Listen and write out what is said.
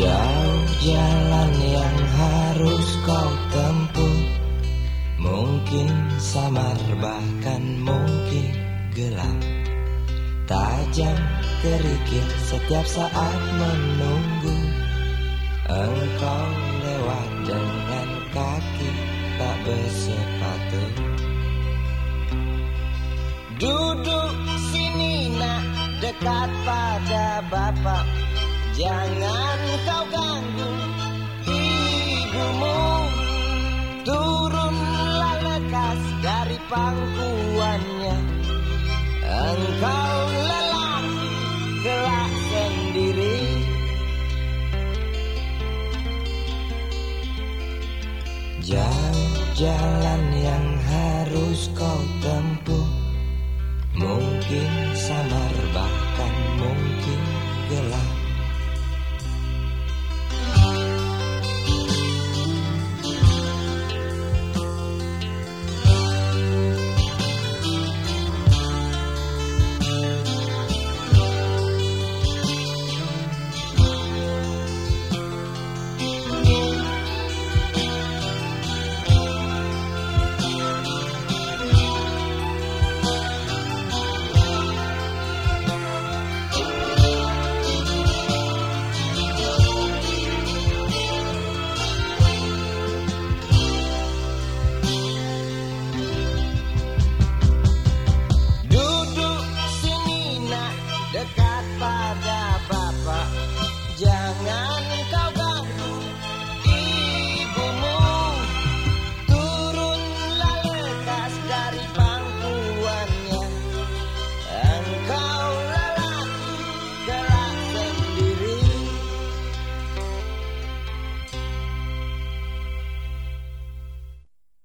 Jauh jalan yang harus kau tempuh. Mungkin samar bahkan mungkin gelap. Tajam kerikil setiap saat menunggu. Engkau lewat dengan kaki tak bersepatu. Duduk sini nak dekat pada bapak. Jangan kau ganggu ibumu. Turunlah lekas dari pangkuannya. Engkau lelaki kelak sendiri. Jauh jalan yang harus kau tempuh Mungkin samar Pada Bapak. Jangan